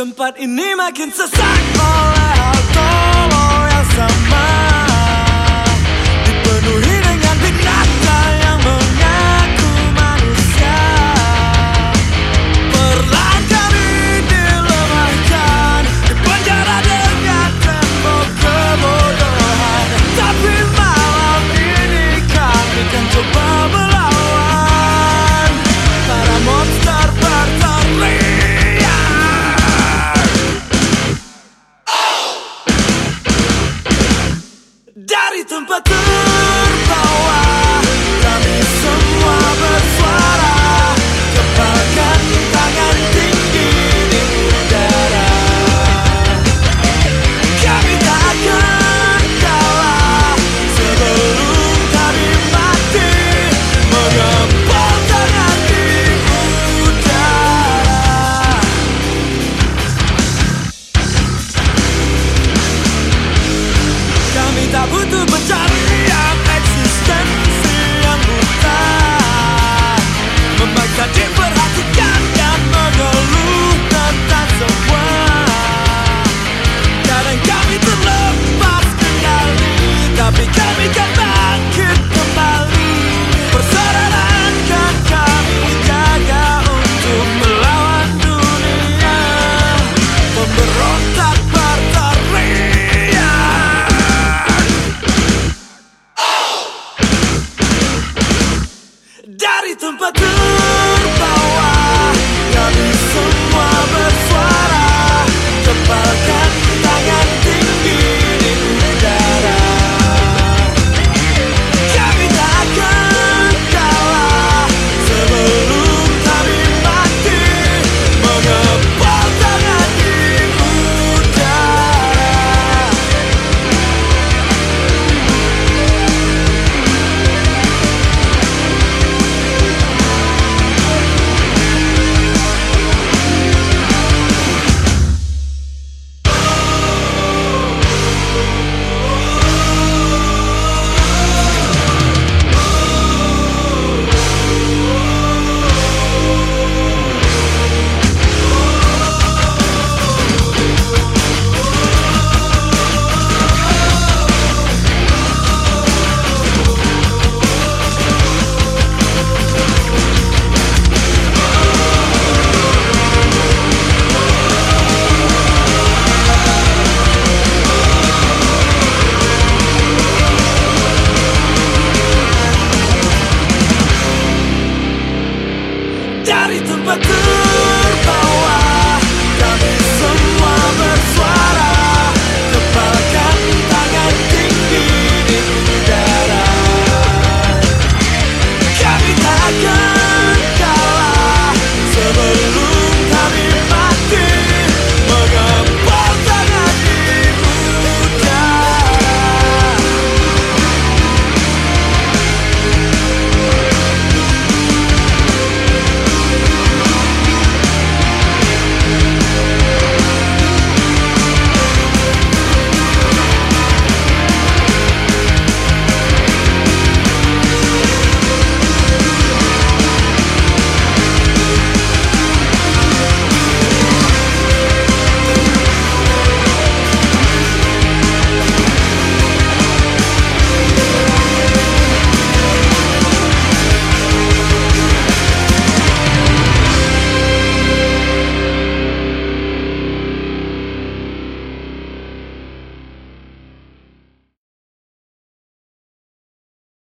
Stümper in niemand Kind zu sagen. Cari tempat ter cari tempatku